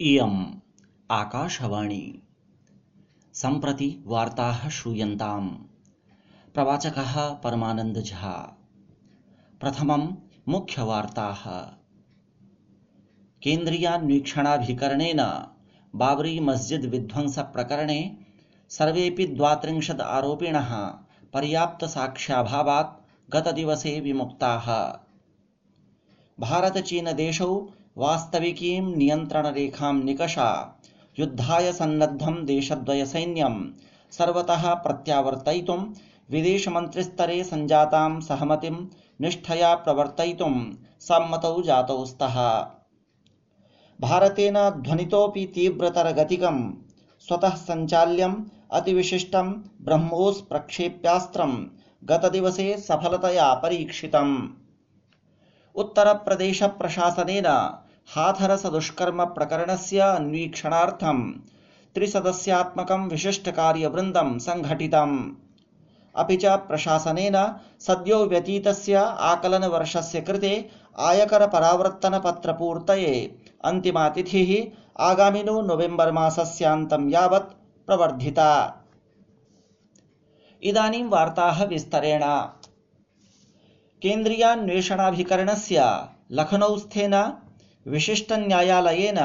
इयम्, आकाशवाणी। सम्प्रति वार्ताः श्रूयन्ताम्। प्रवाचकः परमानन्दझा प्रथमं मुख्यवार्ताः। केन्द्रीयान्वीक्षणाभिकरणेन बाबरी मस्जिद् विध्वंसप्रकरणे सर्वेऽपि द्वात्रिंशत् आरोपिणः पर्याप्तसाक्ष्याभावात् गतदिवसे विमुक्ताः। भारतचीनदेशौ वास्तविकीं नियन्त्रणरेखां निकषा, युद्धाय सन्नद्धं देशद्वयसैन्यं, सर्वतः प्रत्यावर्तयितुं, विदेशमन्त्रिस्तरे सञ्जातां सहमतिं, निष्ठया प्रवर्तयितुं सम्मतौ जातौ स्तः। भारतेन ध्वनितोऽपि तीव्रतरगतिकं, स्वतः सञ्चाल्यम् अतिविशिष्टं ब्रह्मोस् प्रक्षेप्यास्त्रं गतदिवसे सफलतया परीक्षितम्। उत्तरप्रदेशप्रशासनेन हाथरसदुष्कर्म प्रकरणस्य अन्वीक्षणार्थं त्रिसदस्यात्मकं विशिष्टकार्यवृन्दं सङ्घटितम् अपि च प्रशासनेन सद्यो व्यतीतस्य आकलनवर्षस्य कृते आयकरपरावर्तनपत्रपूर्तये अन्तिमा तिथिः आगामिनो नोवेम्बर् मासस्यान्तं यावत् प्रवर्धिता। इदानीं वार्ताः विस्तरेण। केन्द्रीयान्वेषणाभिकरणस्य लखनौस्थेन विशिष्टन्यायालयेन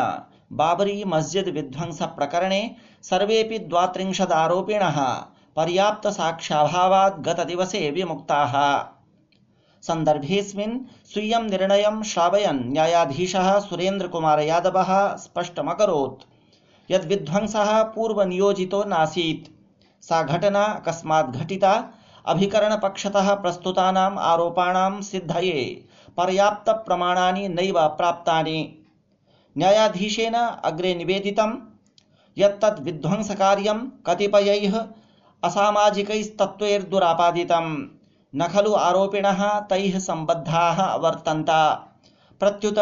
बाबरी मस्जिद् विध्वंसप्रकरणे सर्वेऽपि द्वात्रिंशदारोपिणः पर्याप्तसाक्ष्याभावात् गतदिवसे विमुक्ताः। सन्दर्भेऽस्मिन् स्वीयं निर्णयं श्रावयन् न्यायाधीशः सुरेन्द्रकुमार यादवः स्पष्टमकरोत्। यद् विध्वंसः पूर्वनियोजितो नासीत्। सा घटना अकस्मात् घटिता अभिकरणपक्षतः प्रस्तुतानाम् आरोपाणां सिद्धये। पर्याप्तप्रमाणानि नैव प्राप्तानि। न्यायाधीशेन अग्रे निवेदितं यत्तद् विध्वंसकार्यं कतिपयैः असामाजिकैस्तत्त्वैर्दुरापादितं न खलु आरोपिणः तैः सम्बद्धाः अवर्तन्त। प्रत्युत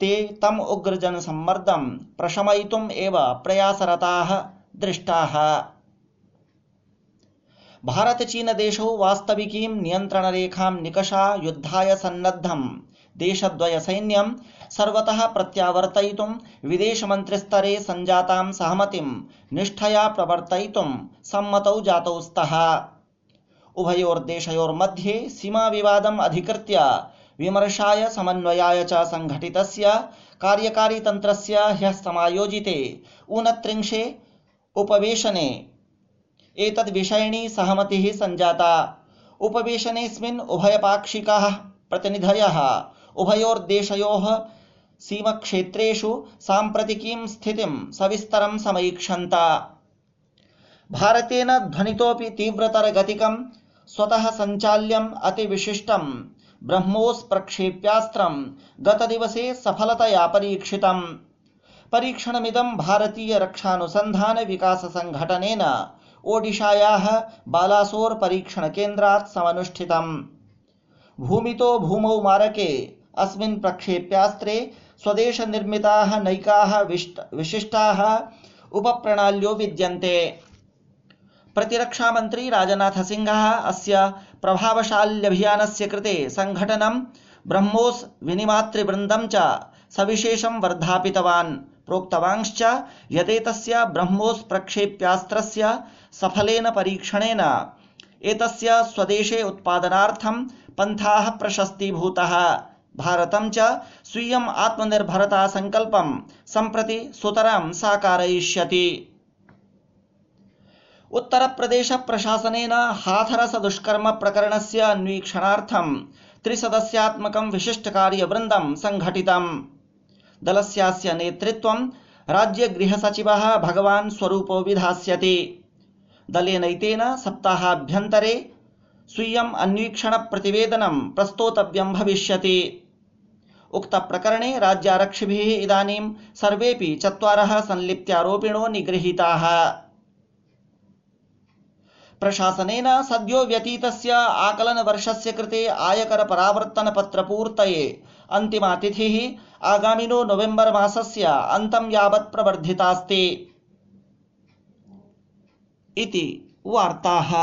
ते तम् उग्रजनसम्मर्दं प्रशमयितुम् एव प्रयासरताः दृष्टाः। भारत चीन देशौ वास्तविकीं नियन्त्रणरेखां निकषा युद्धाय सन्नद्धं। देशद्वय सैन्यं सर्वतः प्रत्यावर्तयितुं, विदेशमन्त्रिस्तरे सञ्जातां सहमतिं, निष्ठया प्रवर्तयितुं सम्मतौ जातौ स्तः। उभयोर्देशयोर्मध्ये सीमाविवादम् अधिकृत्य, विमर्शाय, समन्वयाय च सङ्घटितस्य कार्यकारितन्त्रस्य ह्यः समायोजिते ऊनत्रिंशे उपवेशने एतद्विषयिणी सहमतिः सञ्जाता। उपवेशनेऽस्मिन् उभयपाक्षिकाः प्रतिनिधयः। उभयोर्देशयोः सीमक्षेत्रेषु साम्प्रतिकीं स्थितिं सविस्तरं समैक्षन्त। भारतेन ध्वनितोऽपि तीव्रतरगतिकं, स्वतः सञ्चाल्यम् अतिविशिष्टं ब्रह्मोस् प्रक्षेप्यास्त्रं गतदिवसे सफलतया परीक्षितम्। परीक्षणमिदं भारतीय रक्षानुसन्धान विकास सङ्घटनेन ओडिशायाः बालासोर् परीक्षणकेन्द्रात् समनुष्ठितम्। भूमितो भूमौ मारके, अस्मिन् प्रक्षेप्यास्त्रे स्वदेशनिर्मिताः नैकाः विशिष्टाः उपप्रणाल्यो विद्यन्ते। प्रतिरक्षामन्त्री राजनाथसिंहः अस्य प्रभावशाल्यभियानस्य कृते सङ्घटनं ब्रह्मोस् विनिमातृवृन्दं च सविशेषं वर्धापितवान्। प्रोक्तवांश्च यदेतस्य ब्रह्मोस् प्रक्षेप्यास्त्रस्य सफलेन परीक्षणेन। एतस्य स्वदेशे उत्पादनार्थं पन्थाः प्रशस्तीभूतः। भारतं च स्वीयम् आत्मनिर्भरता सङ्कल्पं सम्प्रति सुतरां साकारयिष्यति। उत्तरप्रदेश प्रशासनेन हाथरस दुष्कर्म प्रकरणस्य अन्वीक्षणार्थं त्रिसदस्यात्मकं विशिष्टकार्यवृन्दं सङ्घटितम् दलस्यास्य नेतृत्वं राज्य गृहसचिवः भगवान् स्वरूपो विधास्यति। दलेनैतेन सप्ताहाभ्यन्तरे स्वीयम् अन्वीक्षण प्रतिवेदनं प्रस्तोतव्यं भविष्यति। उक्तप्रकरणे राज्यारक्षिभिः इदानीं सर्वेऽपि चत्वारः संलिप्त्यारोपिणो निगृहीताः। प्रशासनेन सद्यो व्यतीतस्य आकलनवर्षस्य कृते आयकर परावर्तन पत्रपूर्तये अन्तिमा तिथिः आगामिनो नोवेम्बर् मासस्य अन्तं यावत् प्रवर्धितास्ति। इति वार्ताः।